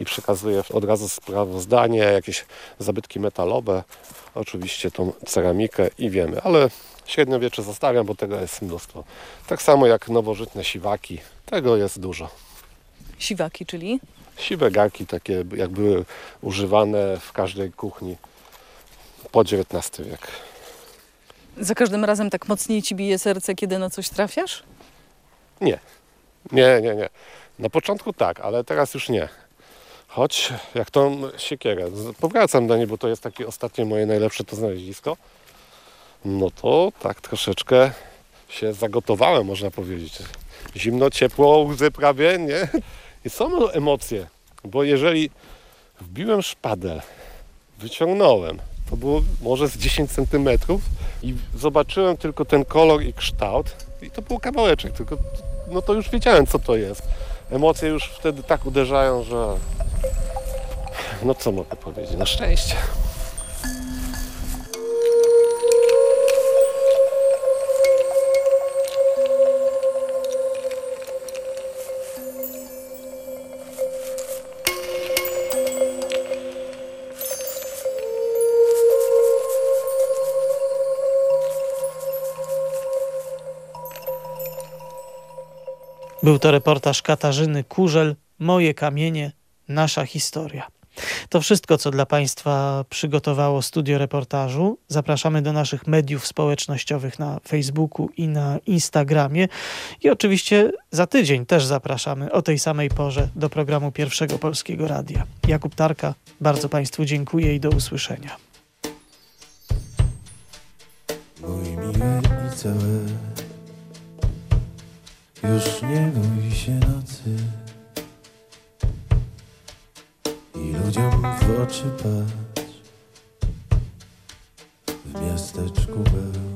i przekazuję od razu sprawozdanie, jakieś zabytki metalowe, oczywiście tą ceramikę i wiemy, ale średniowiecze zostawiam, bo tego jest mnóstwo. Tak samo jak nowożytne siwaki, tego jest dużo. Siwaki, czyli? Siwe garki takie jak były używane w każdej kuchni po XIX wiek. Za każdym razem tak mocniej ci bije serce, kiedy na coś trafiasz? Nie, nie, nie, nie. Na początku tak, ale teraz już nie. Choć jak tą siekierę, powracam do niej, bo to jest takie ostatnie moje najlepsze to znalezisko, no to tak troszeczkę się zagotowałem, można powiedzieć. Zimno, ciepło, łzy prawie, nie? I są emocje, bo jeżeli wbiłem szpadel, wyciągnąłem, to było może z 10 cm i zobaczyłem tylko ten kolor i kształt i to był kawałeczek, tylko no to już wiedziałem co to jest. Emocje już wtedy tak uderzają, że no co mogę powiedzieć, na szczęście. Był to reportaż Katarzyny Kurzel, Moje kamienie, nasza historia. To wszystko, co dla Państwa przygotowało studio reportażu. Zapraszamy do naszych mediów społecznościowych na Facebooku i na Instagramie. I oczywiście za tydzień też zapraszamy o tej samej porze do programu Pierwszego Polskiego Radia. Jakub Tarka, bardzo Państwu dziękuję i do usłyszenia. I całe już nie bój się nocy. I ludziom w oczy patrz. W miasteczku Bełz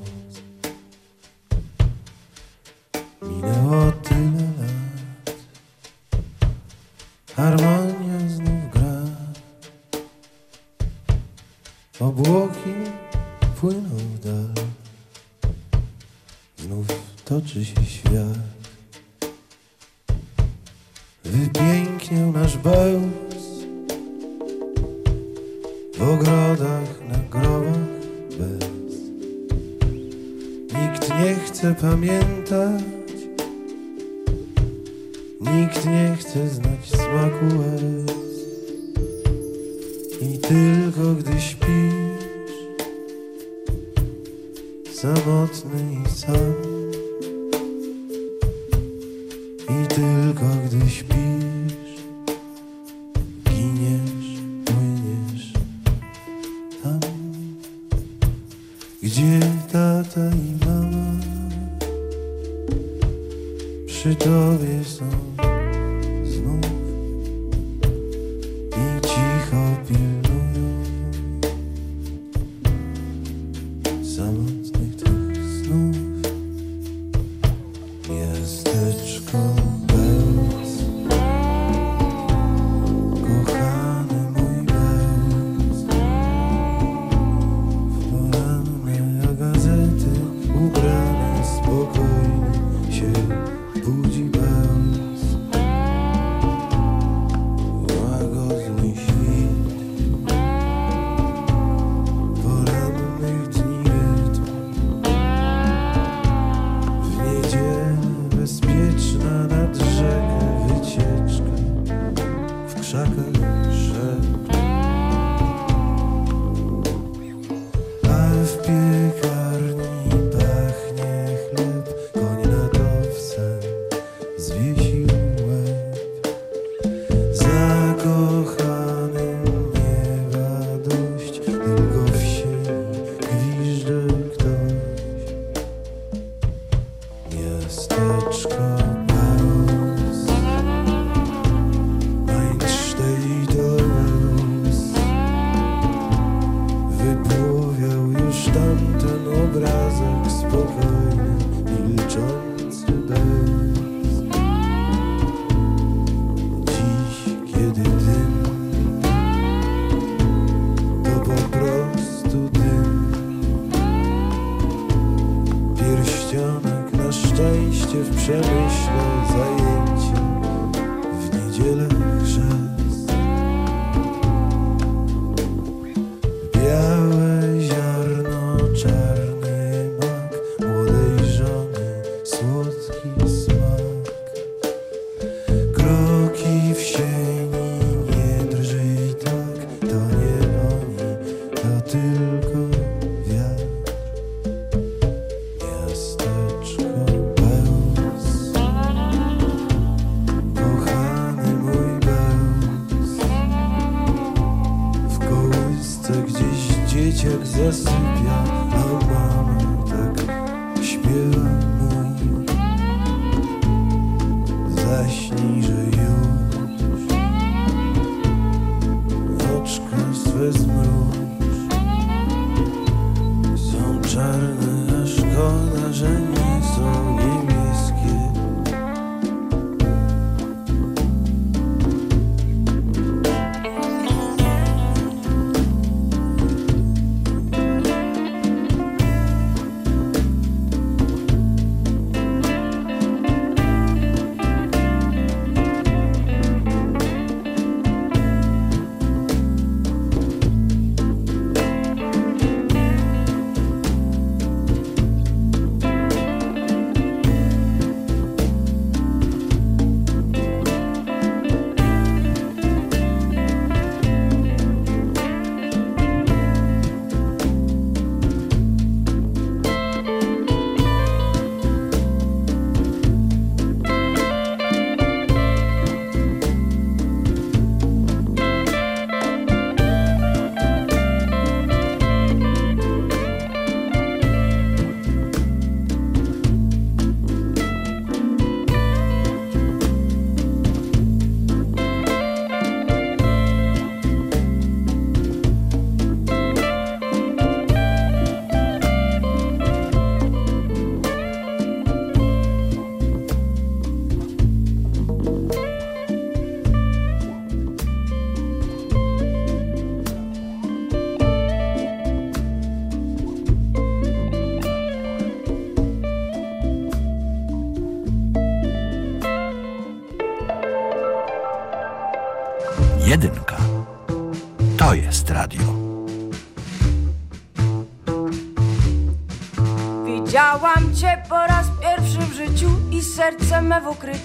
A szkoda, że nie są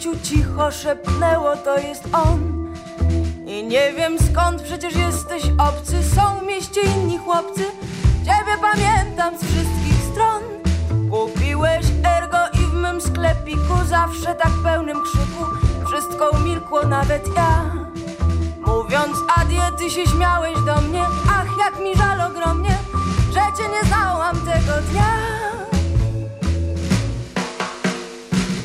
ukryciu cicho szepnęło, to jest on. I nie wiem skąd, przecież jesteś obcy, są w mieście inni chłopcy. Ciebie pamiętam z wszystkich stron. Kupiłeś ergo i w mym sklepiku zawsze tak pełnym krzyku wszystko umilkło, nawet ja. Mówiąc adieu, ty się śmiałeś do mnie Ach, jak mi żal ogromnie Że cię nie znałam tego dnia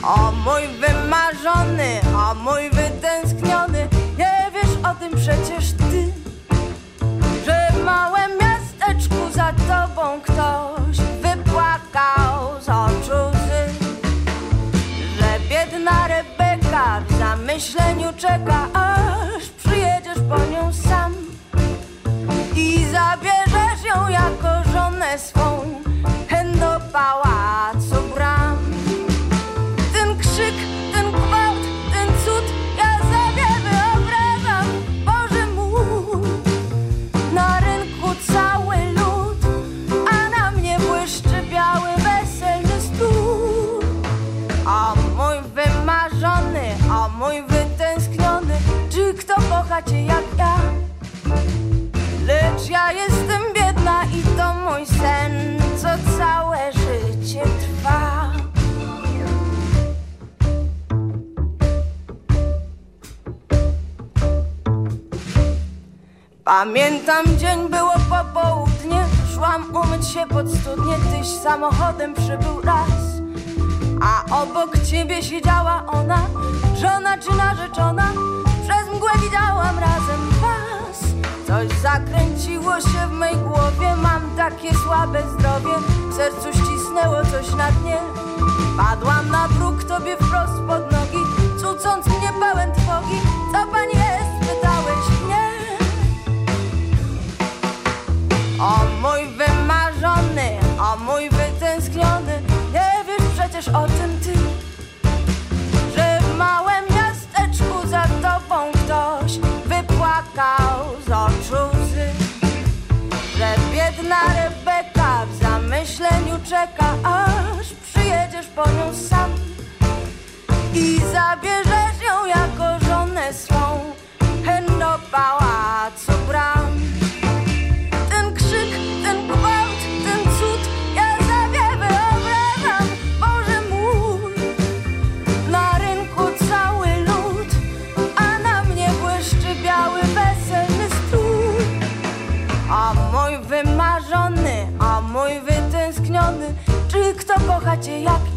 O mój wymarzony, o mój wytęskniony Nie wiesz o tym przecież ty Że w małym miasteczku za tobą ktoś Wypłakał z oczu łzy Że biedna Rebeka w zamyśleniu czeka Aż przyjedziesz po nią sam I zabierzesz ją jako żonę swą Pamiętam dzień, było popołudnie Szłam umyć się pod studnie. Tyś samochodem przybył raz A obok ciebie siedziała ona. Żona czy narzeczona? Przez mgłę widziałam razem was. Coś zakręciło się w mej głowie. Mam takie słabe zdrowie. W sercu ścisnęło coś na dnie. Padłam na próg tobie wprost pod O mój wymarzony, o mój wytęskniony Nie wiesz przecież o tym ty. Że w małym miasteczku za tobą ktoś Wypłakał z oczu łzy. Że biedna Rebeka w zamyśleniu czeka Aż przyjedziesz po nią sam. I zabierzesz gdzie jak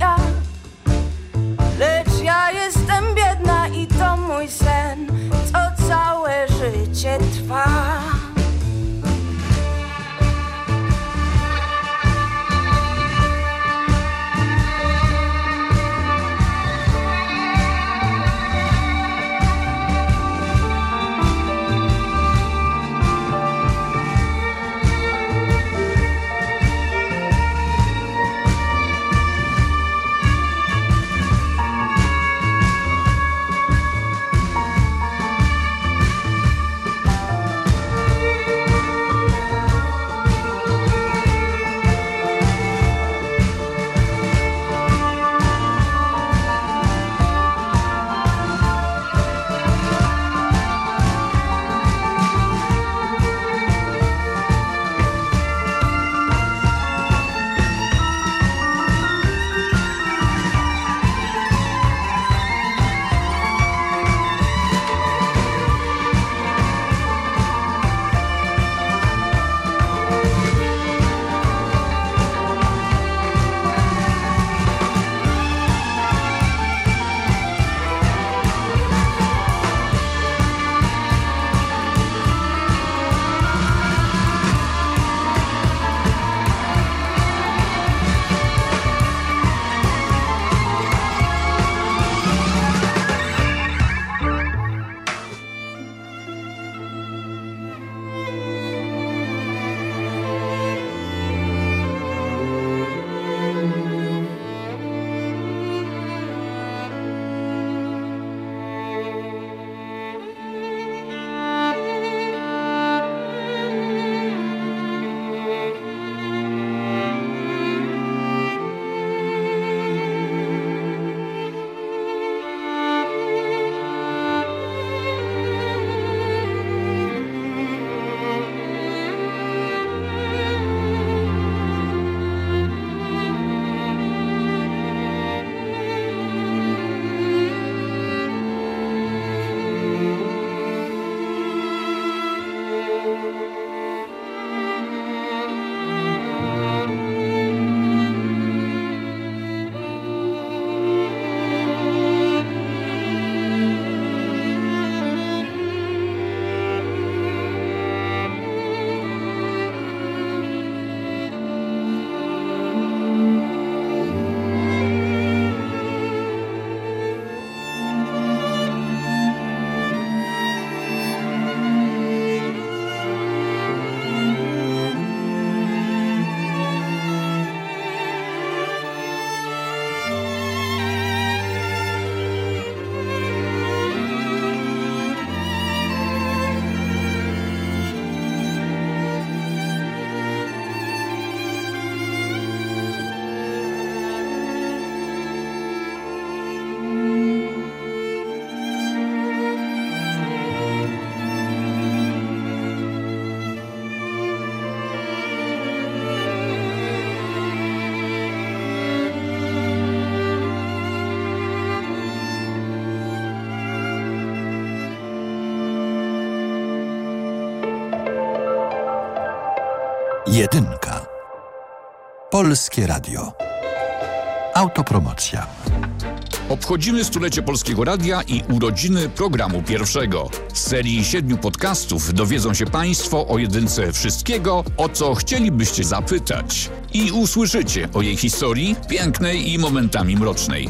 Jedynka. Polskie Radio. Autopromocja. Obchodzimy stulecie Polskiego Radia i urodziny programu pierwszego. Z serii siedmiu podcastów dowiedzą się Państwo o jedynce wszystkiego, o co chcielibyście zapytać. I usłyszycie o jej historii, pięknej i momentami mrocznej,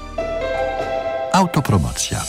Autopromocja.